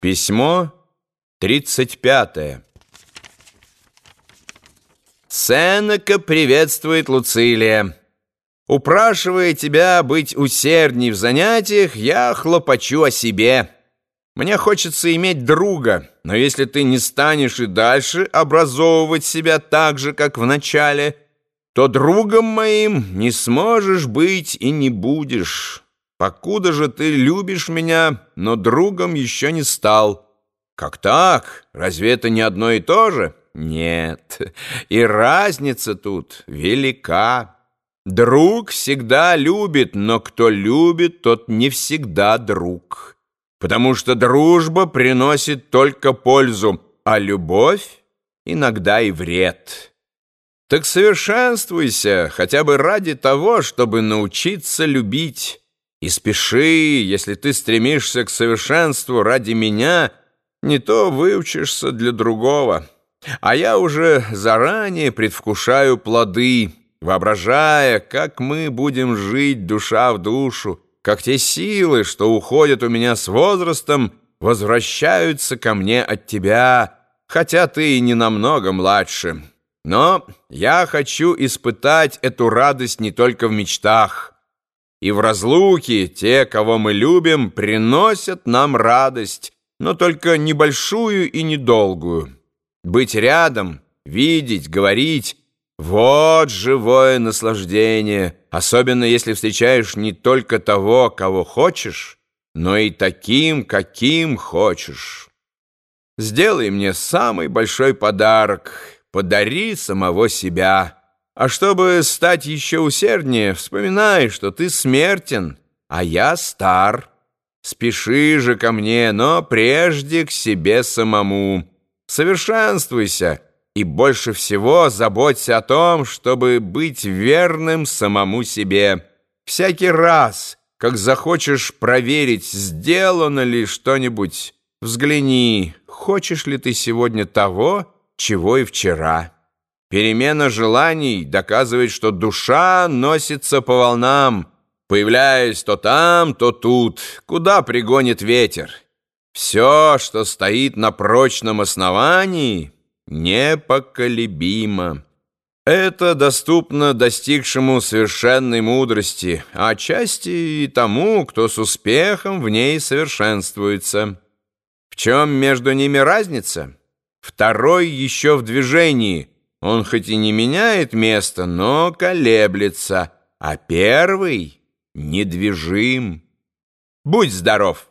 Письмо 35. Сенека приветствует Луцилия. Упрашивая тебя быть усердней в занятиях, я хлопочу о себе. Мне хочется иметь друга, но если ты не станешь и дальше образовывать себя так же, как в начале, то другом моим не сможешь быть и не будешь». Покуда же ты любишь меня, но другом еще не стал. Как так? Разве это не одно и то же? Нет, и разница тут велика. Друг всегда любит, но кто любит, тот не всегда друг. Потому что дружба приносит только пользу, а любовь иногда и вред. Так совершенствуйся хотя бы ради того, чтобы научиться любить. И спеши, если ты стремишься к совершенству ради меня, не то выучишься для другого. А я уже заранее предвкушаю плоды, воображая, как мы будем жить душа в душу, как те силы, что уходят у меня с возрастом, возвращаются ко мне от тебя, хотя ты и не намного младше. Но я хочу испытать эту радость не только в мечтах, и в разлуке те, кого мы любим, приносят нам радость, но только небольшую и недолгую. Быть рядом, видеть, говорить — вот живое наслаждение, особенно если встречаешь не только того, кого хочешь, но и таким, каким хочешь. Сделай мне самый большой подарок, подари самого себя». А чтобы стать еще усерднее, вспоминай, что ты смертен, а я стар. Спеши же ко мне, но прежде к себе самому. Совершенствуйся и больше всего заботься о том, чтобы быть верным самому себе. Всякий раз, как захочешь проверить, сделано ли что-нибудь, взгляни, хочешь ли ты сегодня того, чего и вчера». Перемена желаний доказывает, что душа носится по волнам, появляясь то там, то тут, куда пригонит ветер. Все, что стоит на прочном основании, непоколебимо. Это доступно достигшему совершенной мудрости, а отчасти и тому, кто с успехом в ней совершенствуется. В чем между ними разница? Второй еще в движении – он хоть и не меняет место, но колеблется, а первый недвижим. Будь здоров!